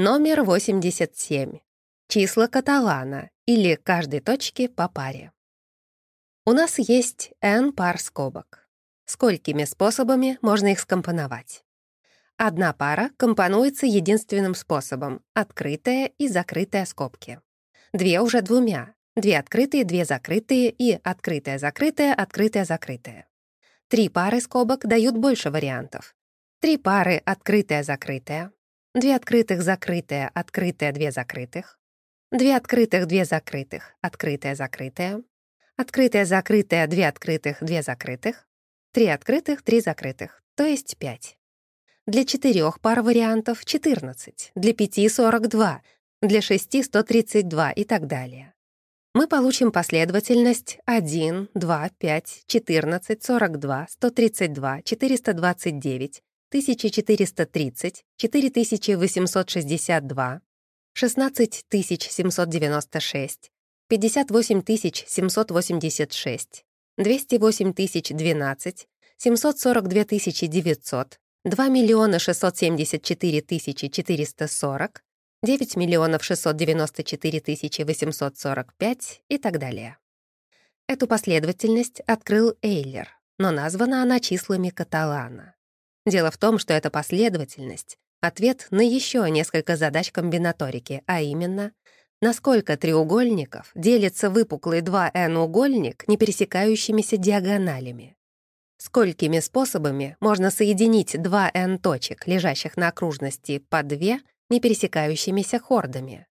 Номер 87. Числа Каталана или каждой точки по паре. У нас есть n пар скобок. Сколькими способами можно их скомпоновать? Одна пара компонуется единственным способом — открытая и закрытая скобки. Две уже двумя. Две открытые, две закрытые и открытая-закрытая, открытая-закрытая. Три пары скобок дают больше вариантов. Три пары открытая-закрытая, Две открытых, закрытая, открытая, две закрытых. Две открытых, две закрытых, открытая, закрытая. Открытая, закрытая, две открытых, две закрытых. Три открытых, три закрытых, то есть пять. Для четырех пар вариантов — 14, для пяти — 42, для шести — 132 и так далее. Мы получим последовательность 1, 2, 5, 14, 42, 132, 429, 1430, 4862, 16796, 58786, 208012, 742900, 2 миллиона 674 440, 9 миллионов 694 845 и так далее. Эту последовательность открыл Эйлер, но названа она числами Каталана. Дело в том, что эта последовательность — ответ на еще несколько задач комбинаторики, а именно, насколько треугольников делится выпуклый 2n-угольник не пересекающимися диагоналями. Сколькими способами можно соединить 2n точек, лежащих на окружности по 2, не пересекающимися хордами?